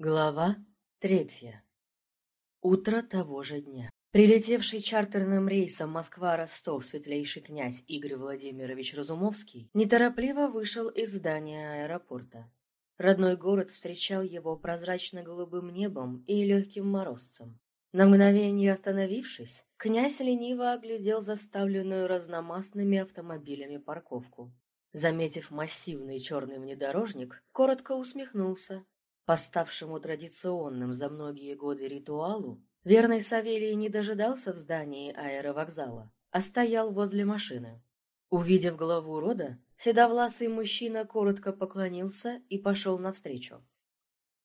Глава третья. Утро того же дня. Прилетевший чартерным рейсом Москва-Ростов светлейший князь Игорь Владимирович Разумовский неторопливо вышел из здания аэропорта. Родной город встречал его прозрачно-голубым небом и легким морозцем. На мгновение остановившись, князь лениво оглядел заставленную разномастными автомобилями парковку. Заметив массивный черный внедорожник, коротко усмехнулся по ставшему традиционным за многие годы ритуалу, верный Савелий не дожидался в здании аэровокзала, а стоял возле машины. Увидев главу рода, седовласый мужчина коротко поклонился и пошел навстречу.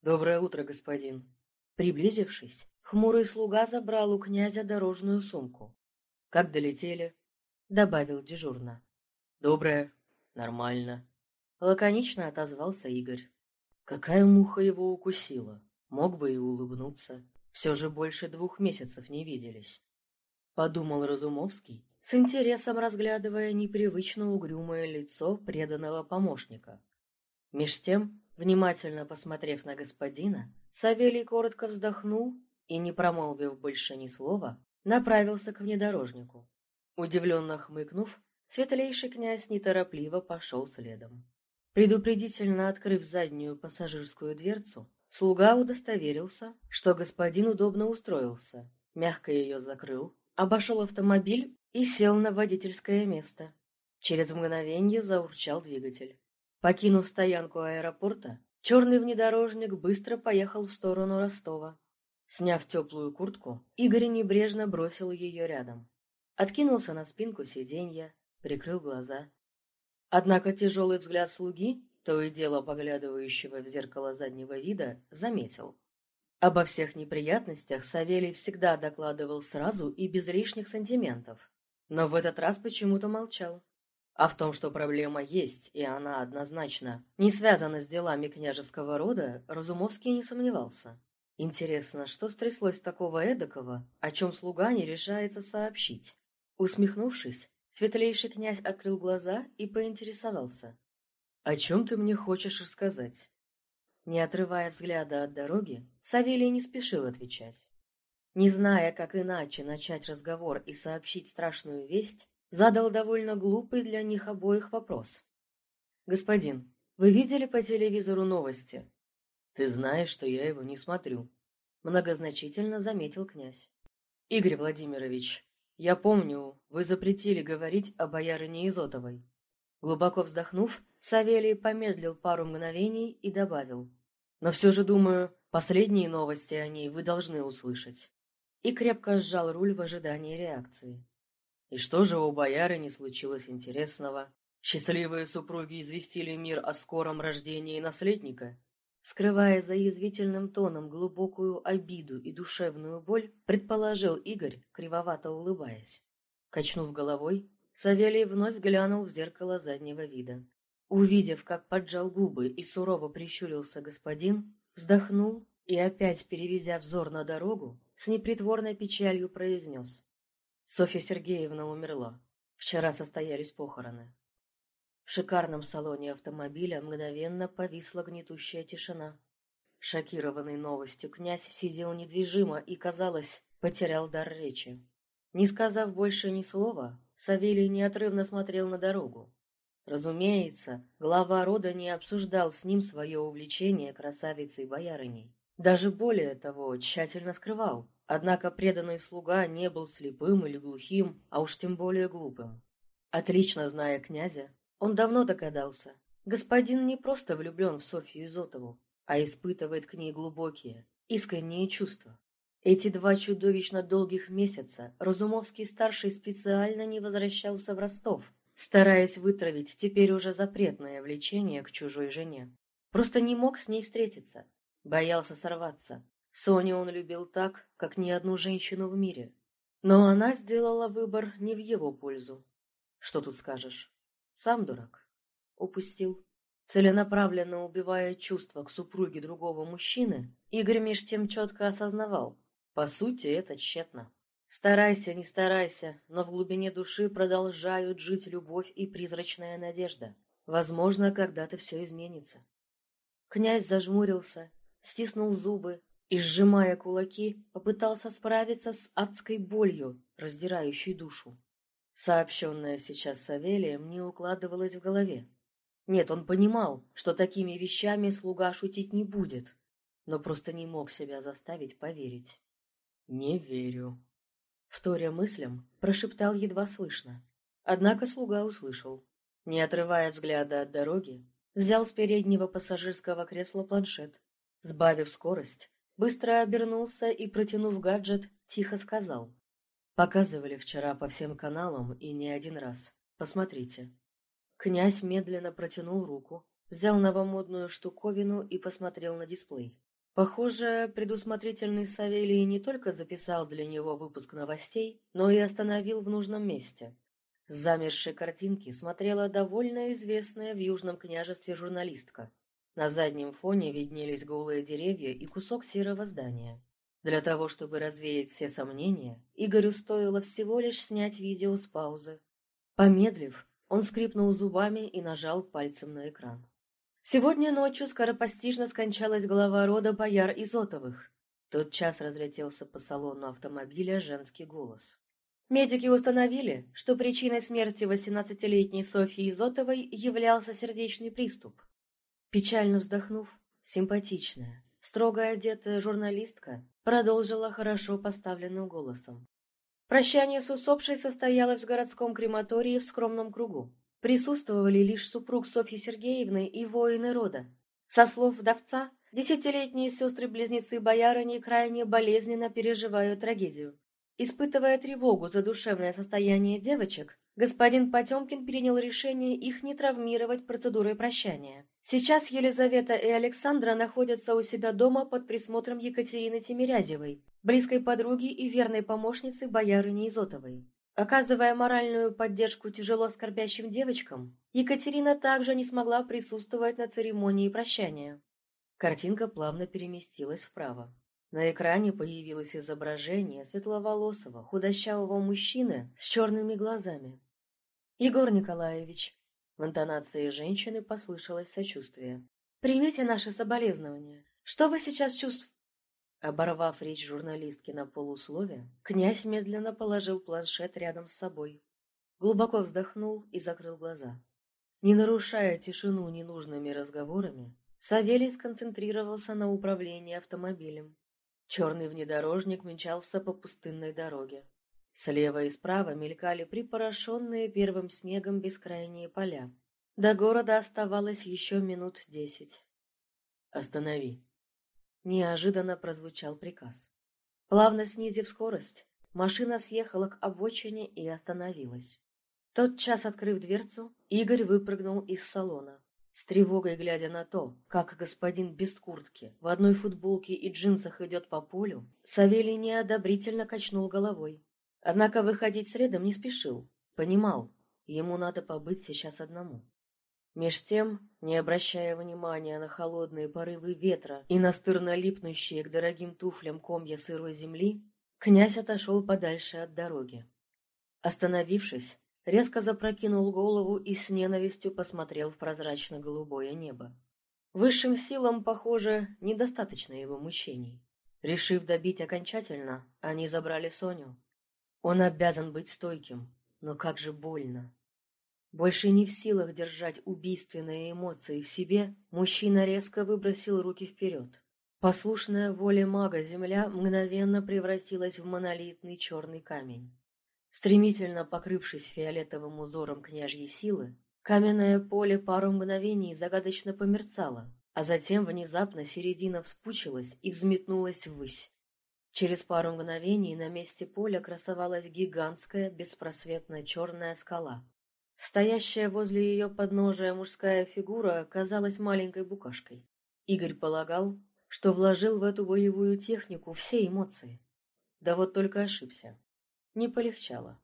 «Доброе утро, господин!» Приблизившись, хмурый слуга забрал у князя дорожную сумку. «Как долетели?» — добавил дежурно. «Доброе. Нормально». Лаконично отозвался Игорь. Какая муха его укусила? Мог бы и улыбнуться. Все же больше двух месяцев не виделись. Подумал Разумовский, с интересом разглядывая непривычно угрюмое лицо преданного помощника. Меж тем, внимательно посмотрев на господина, Савелий коротко вздохнул и, не промолвив больше ни слова, направился к внедорожнику. Удивленно хмыкнув, светлейший князь неторопливо пошел следом. Предупредительно открыв заднюю пассажирскую дверцу, слуга удостоверился, что господин удобно устроился, мягко ее закрыл, обошел автомобиль и сел на водительское место. Через мгновение заурчал двигатель. Покинув стоянку аэропорта, черный внедорожник быстро поехал в сторону Ростова. Сняв теплую куртку, Игорь небрежно бросил ее рядом. Откинулся на спинку сиденья, прикрыл глаза Однако тяжелый взгляд слуги, то и дело поглядывающего в зеркало заднего вида, заметил. Обо всех неприятностях Савелий всегда докладывал сразу и без лишних сантиментов. Но в этот раз почему-то молчал. А в том, что проблема есть, и она однозначно не связана с делами княжеского рода, Разумовский не сомневался. Интересно, что стряслось такого эдакого, о чем слуга не решается сообщить? Усмехнувшись, Светлейший князь открыл глаза и поинтересовался. «О чем ты мне хочешь рассказать?» Не отрывая взгляда от дороги, Савелий не спешил отвечать. Не зная, как иначе начать разговор и сообщить страшную весть, задал довольно глупый для них обоих вопрос. «Господин, вы видели по телевизору новости?» «Ты знаешь, что я его не смотрю», — многозначительно заметил князь. «Игорь Владимирович, «Я помню, вы запретили говорить о боярине Изотовой». Глубоко вздохнув, Савелий помедлил пару мгновений и добавил. «Но все же, думаю, последние новости о ней вы должны услышать». И крепко сжал руль в ожидании реакции. И что же у боярыни случилось интересного? Счастливые супруги известили мир о скором рождении наследника? Скрывая за язвительным тоном глубокую обиду и душевную боль, предположил Игорь, кривовато улыбаясь. Качнув головой, Савелий вновь глянул в зеркало заднего вида. Увидев, как поджал губы и сурово прищурился господин, вздохнул и, опять переведя взор на дорогу, с непритворной печалью произнес. Софья Сергеевна умерла. Вчера состоялись похороны. В шикарном салоне автомобиля мгновенно повисла гнетущая тишина. Шокированный новостью князь сидел недвижимо и, казалось, потерял дар речи. Не сказав больше ни слова, Савелий неотрывно смотрел на дорогу. Разумеется, глава рода не обсуждал с ним свое увлечение красавицей-боярыней. Даже более того, тщательно скрывал. Однако преданный слуга не был слепым или глухим, а уж тем более глупым. Отлично зная князя, он давно догадался. Господин не просто влюблен в Софью Изотову, а испытывает к ней глубокие, искренние чувства. Эти два чудовищно долгих месяца Разумовский-старший специально не возвращался в Ростов, стараясь вытравить теперь уже запретное влечение к чужой жене. Просто не мог с ней встретиться, боялся сорваться. Соню он любил так, как ни одну женщину в мире. Но она сделала выбор не в его пользу. Что тут скажешь? Сам дурак. Упустил. Целенаправленно убивая чувства к супруге другого мужчины, Игорь меж тем четко осознавал. По сути, это тщетно. Старайся, не старайся, но в глубине души продолжают жить любовь и призрачная надежда. Возможно, когда-то все изменится. Князь зажмурился, стиснул зубы и, сжимая кулаки, попытался справиться с адской болью, раздирающей душу. Сообщенное сейчас Савелием не укладывалось в голове. Нет, он понимал, что такими вещами слуга шутить не будет, но просто не мог себя заставить поверить. «Не верю», — вторя мыслям, прошептал едва слышно. Однако слуга услышал. Не отрывая взгляда от дороги, взял с переднего пассажирского кресла планшет. Сбавив скорость, быстро обернулся и, протянув гаджет, тихо сказал. «Показывали вчера по всем каналам и не один раз. Посмотрите». Князь медленно протянул руку, взял новомодную штуковину и посмотрел на дисплей. Похоже, предусмотрительный Савелий не только записал для него выпуск новостей, но и остановил в нужном месте. С замершей картинки смотрела довольно известная в Южном княжестве журналистка. На заднем фоне виднелись голые деревья и кусок серого здания. Для того, чтобы развеять все сомнения, Игорю стоило всего лишь снять видео с паузы. Помедлив, он скрипнул зубами и нажал пальцем на экран. Сегодня ночью скоропостижно скончалась глава рода бояр Изотовых. Тот час разлетелся по салону автомобиля женский голос. Медики установили, что причиной смерти 18-летней Софьи Изотовой являлся сердечный приступ. Печально вздохнув, симпатичная, строго одетая журналистка продолжила хорошо поставленным голосом. Прощание с усопшей состоялось в городском крематории в скромном кругу. Присутствовали лишь супруг Софьи Сергеевны и воины рода. Со слов вдовца, десятилетние сестры-близнецы-боярыни крайне болезненно переживают трагедию. Испытывая тревогу за душевное состояние девочек, господин Потемкин принял решение их не травмировать процедурой прощания. Сейчас Елизавета и Александра находятся у себя дома под присмотром Екатерины Тимирязевой, близкой подруги и верной помощницы боярыни Изотовой. Оказывая моральную поддержку тяжело скорбящим девочкам, Екатерина также не смогла присутствовать на церемонии прощания. Картинка плавно переместилась вправо. На экране появилось изображение светловолосого, худощавого мужчины с черными глазами. «Егор Николаевич», — в интонации женщины послышалось сочувствие, — «примите наше соболезнование. Что вы сейчас чувствуете?» Оборвав речь журналистки на полуслове, князь медленно положил планшет рядом с собой. Глубоко вздохнул и закрыл глаза. Не нарушая тишину ненужными разговорами, Савелий сконцентрировался на управлении автомобилем. Черный внедорожник мчался по пустынной дороге. Слева и справа мелькали припорошенные первым снегом бескрайние поля. До города оставалось еще минут десять. «Останови», Неожиданно прозвучал приказ. Плавно снизив скорость, машина съехала к обочине и остановилась. Тот час, открыв дверцу, Игорь выпрыгнул из салона. С тревогой глядя на то, как господин без куртки, в одной футболке и джинсах идет по полю, Савелий неодобрительно качнул головой. Однако выходить следом не спешил. Понимал, ему надо побыть сейчас одному. Меж тем, не обращая внимания на холодные порывы ветра и настырно липнущие к дорогим туфлям комья сырой земли, князь отошел подальше от дороги. Остановившись, резко запрокинул голову и с ненавистью посмотрел в прозрачно-голубое небо. Высшим силам, похоже, недостаточно его мучений. Решив добить окончательно, они забрали Соню. Он обязан быть стойким, но как же больно. Больше не в силах держать убийственные эмоции в себе, мужчина резко выбросил руки вперед. Послушная воле мага земля мгновенно превратилась в монолитный черный камень. Стремительно покрывшись фиолетовым узором княжьей силы, каменное поле пару мгновений загадочно померцало, а затем внезапно середина вспучилась и взметнулась ввысь. Через пару мгновений на месте поля красовалась гигантская беспросветная черная скала. Стоящая возле ее подножия мужская фигура казалась маленькой букашкой. Игорь полагал, что вложил в эту боевую технику все эмоции. Да вот только ошибся. Не полегчало.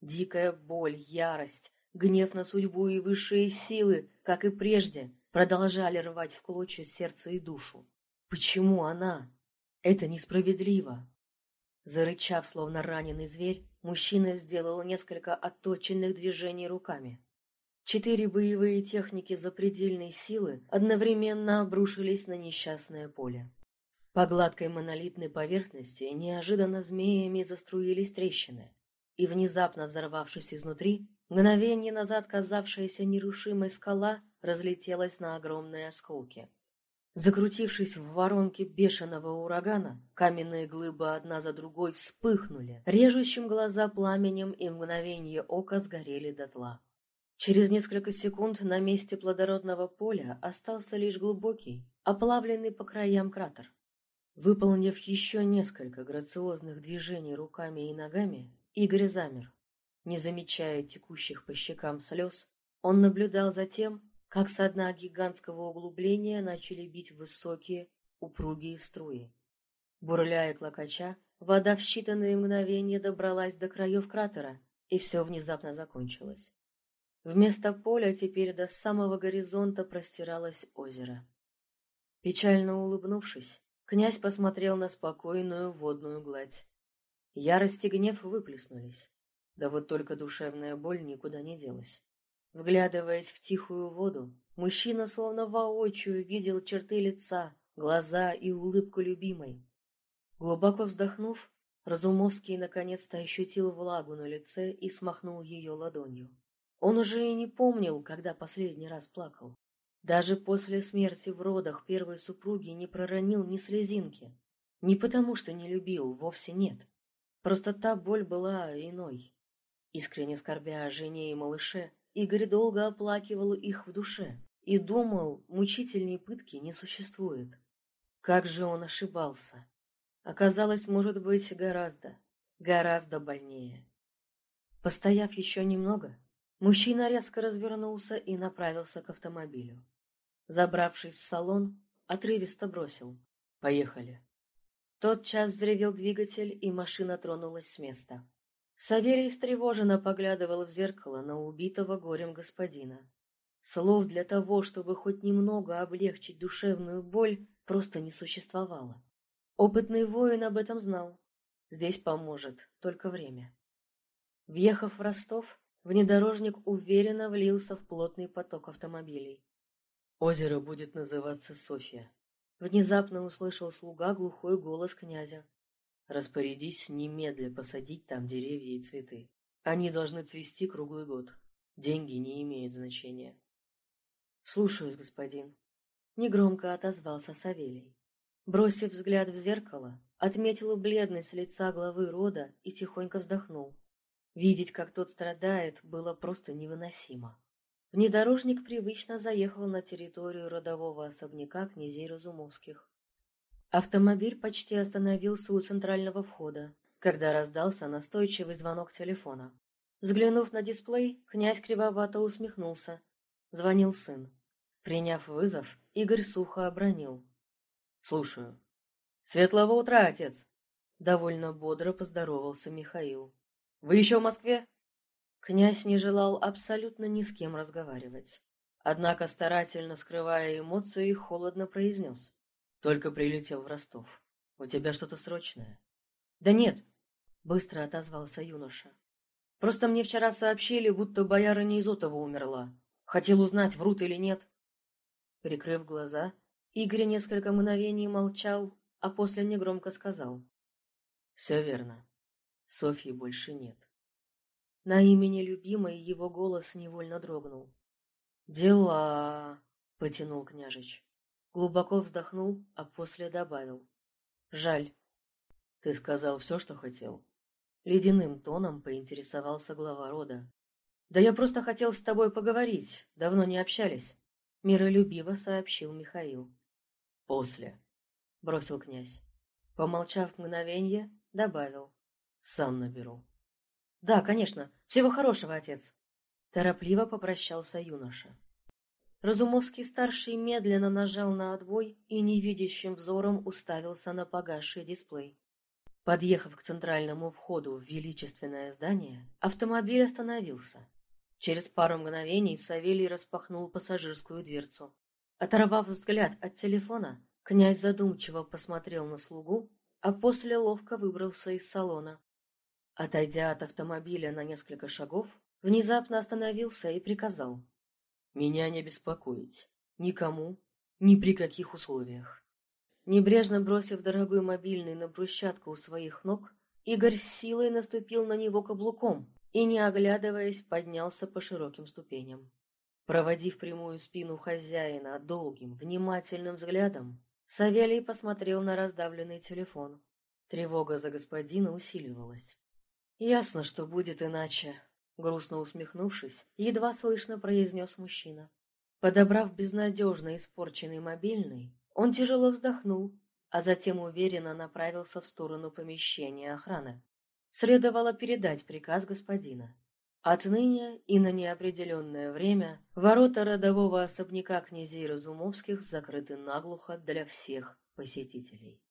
Дикая боль, ярость, гнев на судьбу и высшие силы, как и прежде, продолжали рвать в клочья сердце и душу. Почему она? Это несправедливо. Зарычав, словно раненый зверь, мужчина сделал несколько отточенных движений руками. Четыре боевые техники запредельной силы одновременно обрушились на несчастное поле. По гладкой монолитной поверхности неожиданно змеями заструились трещины, и, внезапно взорвавшись изнутри, мгновение назад казавшаяся нерушимой скала разлетелась на огромные осколки. Закрутившись в воронке бешеного урагана, каменные глыбы одна за другой вспыхнули, режущим глаза пламенем и мгновение ока сгорели дотла. Через несколько секунд на месте плодородного поля остался лишь глубокий, оплавленный по краям кратер. Выполнив еще несколько грациозных движений руками и ногами, Игорь замер. Не замечая текущих по щекам слез, он наблюдал за тем, как со дна гигантского углубления начали бить высокие, упругие струи. Бурляя клокоча, вода в считанные мгновения добралась до краев кратера, и все внезапно закончилось. Вместо поля теперь до самого горизонта простиралось озеро. Печально улыбнувшись, князь посмотрел на спокойную водную гладь. Ярость и гнев выплеснулись. Да вот только душевная боль никуда не делась. Вглядываясь в тихую воду, мужчина словно воочию видел черты лица, глаза и улыбку любимой. Глубоко вздохнув, Разумовский наконец-то ощутил влагу на лице и смахнул ее ладонью. Он уже и не помнил, когда последний раз плакал. Даже после смерти в родах первой супруги не проронил ни слезинки. Не потому, что не любил, вовсе нет. Просто та боль была иной. Искренне скорбя о жене и малыше, Игорь долго оплакивал их в душе и думал, мучительней пытки не существует. Как же он ошибался. Оказалось, может быть, гораздо, гораздо больнее. Постояв еще немного, мужчина резко развернулся и направился к автомобилю. Забравшись в салон, отрывисто бросил. «Поехали». Тотчас взревел двигатель, и машина тронулась с места. Савелий встревоженно поглядывал в зеркало на убитого горем господина. Слов для того, чтобы хоть немного облегчить душевную боль, просто не существовало. Опытный воин об этом знал. Здесь поможет только время. Въехав в Ростов, внедорожник уверенно влился в плотный поток автомобилей. «Озеро будет называться Софья», — внезапно услышал слуга глухой голос князя. Распорядись немедля посадить там деревья и цветы. Они должны цвести круглый год. Деньги не имеют значения. Слушаюсь, господин. Негромко отозвался Савелий. Бросив взгляд в зеркало, отметил бледность лица главы рода и тихонько вздохнул. Видеть, как тот страдает, было просто невыносимо. Внедорожник привычно заехал на территорию родового особняка князей Разумовских. Автомобиль почти остановился у центрального входа, когда раздался настойчивый звонок телефона. Взглянув на дисплей, князь кривовато усмехнулся. Звонил сын. Приняв вызов, Игорь сухо обронил. «Слушаю». «Светлого утра, отец!» Довольно бодро поздоровался Михаил. «Вы еще в Москве?» Князь не желал абсолютно ни с кем разговаривать. Однако, старательно скрывая эмоции, холодно произнес. Только прилетел в Ростов. У тебя что-то срочное? Да нет, быстро отозвался юноша. Просто мне вчера сообщили, будто боярыня Изотова умерла. Хотел узнать, врут или нет. Прикрыв глаза, Игорь несколько мгновений молчал, а после негромко сказал. «Все верно. Софьи больше нет». На имени любимой его голос невольно дрогнул. «Дела...» — потянул княжич. Глубоко вздохнул, а после добавил. «Жаль. Ты сказал все, что хотел?» Ледяным тоном поинтересовался глава рода. «Да я просто хотел с тобой поговорить. Давно не общались», — миролюбиво сообщил Михаил. «После», — бросил князь. Помолчав мгновенье, добавил. «Сам наберу». «Да, конечно. Всего хорошего, отец!» Торопливо попрощался юноша. Разумовский-старший медленно нажал на отбой и невидящим взором уставился на погасший дисплей. Подъехав к центральному входу в величественное здание, автомобиль остановился. Через пару мгновений Савелий распахнул пассажирскую дверцу. Оторвав взгляд от телефона, князь задумчиво посмотрел на слугу, а после ловко выбрался из салона. Отойдя от автомобиля на несколько шагов, внезапно остановился и приказал меня не беспокоить. Никому, ни при каких условиях. Небрежно бросив дорогой мобильный на брусчатку у своих ног, Игорь с силой наступил на него каблуком и, не оглядываясь, поднялся по широким ступеням. Проводив прямую спину хозяина долгим, внимательным взглядом, Савелий посмотрел на раздавленный телефон. Тревога за господина усиливалась. «Ясно, что будет иначе», — грустно усмехнувшись, едва слышно произнес мужчина. Подобрав безнадежно испорченный мобильный, он тяжело вздохнул, а затем уверенно направился в сторону помещения охраны. Следовало передать приказ господина. Отныне и на неопределенное время ворота родового особняка князей Разумовских закрыты наглухо для всех посетителей.